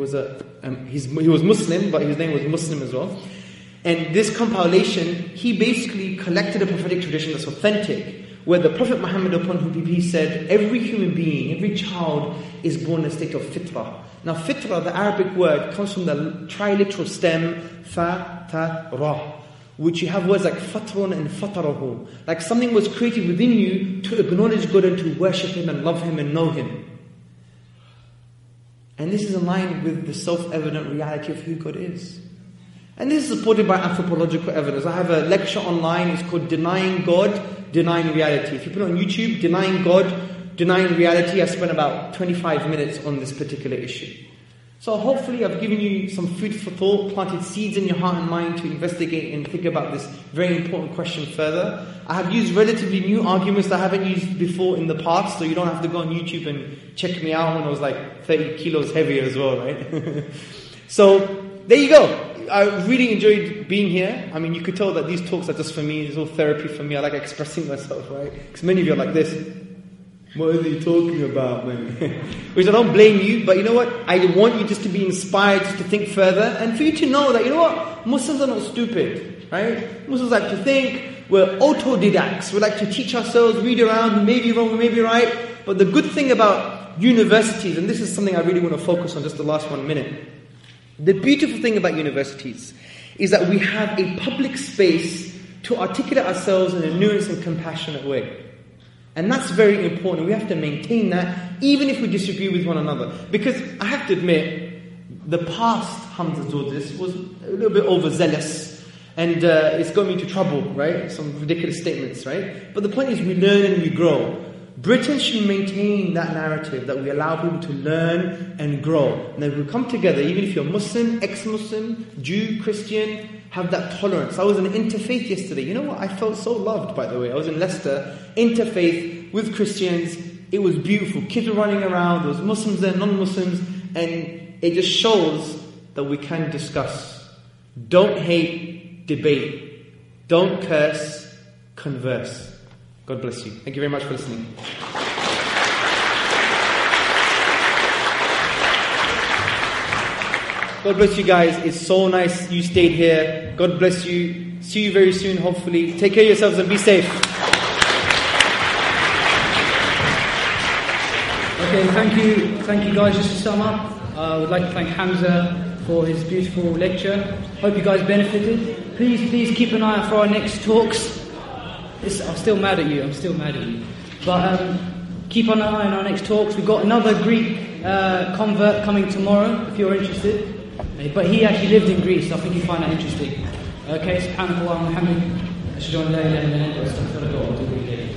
was a, um, he was Muslim, but his name was Muslim as well. And this compilation, he basically collected a prophetic tradition that's authentic, where the Prophet Muhammad, upon whom be peace, said, Every human being, every child is born in a state of fitrah. Now, fitrah, the Arabic word, comes from the triliteral stem, fa, ta, ra, which you have words like fatrun and fatarahu. Like something was created within you to acknowledge God and to worship Him and love Him and know Him. And this is in line with the self evident reality of who God is. And this is supported by anthropological evidence. I have a lecture online, it's called Denying God, Denying Reality. If you put it on YouTube, Denying God, Denying Reality, I spent about 25 minutes on this particular issue. So hopefully I've given you some food for thought, planted seeds in your heart and mind to investigate and think about this very important question further. I have used relatively new arguments that I haven't used before in the past, so you don't have to go on YouTube and check me out when I was like 30 kilos heavier as well, right? so there you go. I really enjoyed being here. I mean, you could tell that these talks are just for me. It's all therapy for me. I like expressing myself, right? Because many of you are like this. What are you talking about, man? Which I don't blame you, but you know what? I want you just to be inspired, just to think further, and for you to know that, you know what? Muslims are not stupid, right? Muslims like to think, we're autodidacts. We like to teach ourselves, read around, we may be wrong, we may be right. But the good thing about universities, and this is something I really want to focus on just the last one minute. The beautiful thing about universities is that we have a public space to articulate ourselves in a nuanced and compassionate way. And that's very important. We have to maintain that even if we disagree with one another. Because I have to admit, the past Hamza Tzortzis was a little bit overzealous and uh, it's got me into trouble, right? Some ridiculous statements, right? But the point is, we learn and we grow. Britain should maintain that narrative that we allow people to learn and grow. And that we come together, even if you're Muslim, ex Muslim, Jew, Christian, have that tolerance. I was in interfaith yesterday. You know what? I felt so loved, by the way. I was in Leicester, interfaith with Christians. It was beautiful. Kids were running around. There was Muslims there, non-Muslims, and it just shows that we can discuss. Don't hate, debate. Don't curse, converse. God bless you. Thank you very much for listening. God bless you guys. It's so nice you stayed here. God bless you. See you very soon, hopefully. Take care of yourselves and be safe. Okay, thank you, thank you guys. Just to sum up, uh, I would like to thank Hamza for his beautiful lecture. Hope you guys benefited. Please, please keep an eye out for our next talks. It's, I'm still mad at you. I'm still mad at you. But um, keep an eye on our next talks. We've got another Greek uh, convert coming tomorrow. If you're interested. But he actually lived in Greece, so I think you find that interesting. Okay, سبحانك اللهم وبحمدك أشهد أن لا إله إلا أنت أستغفرك وأتوب إليك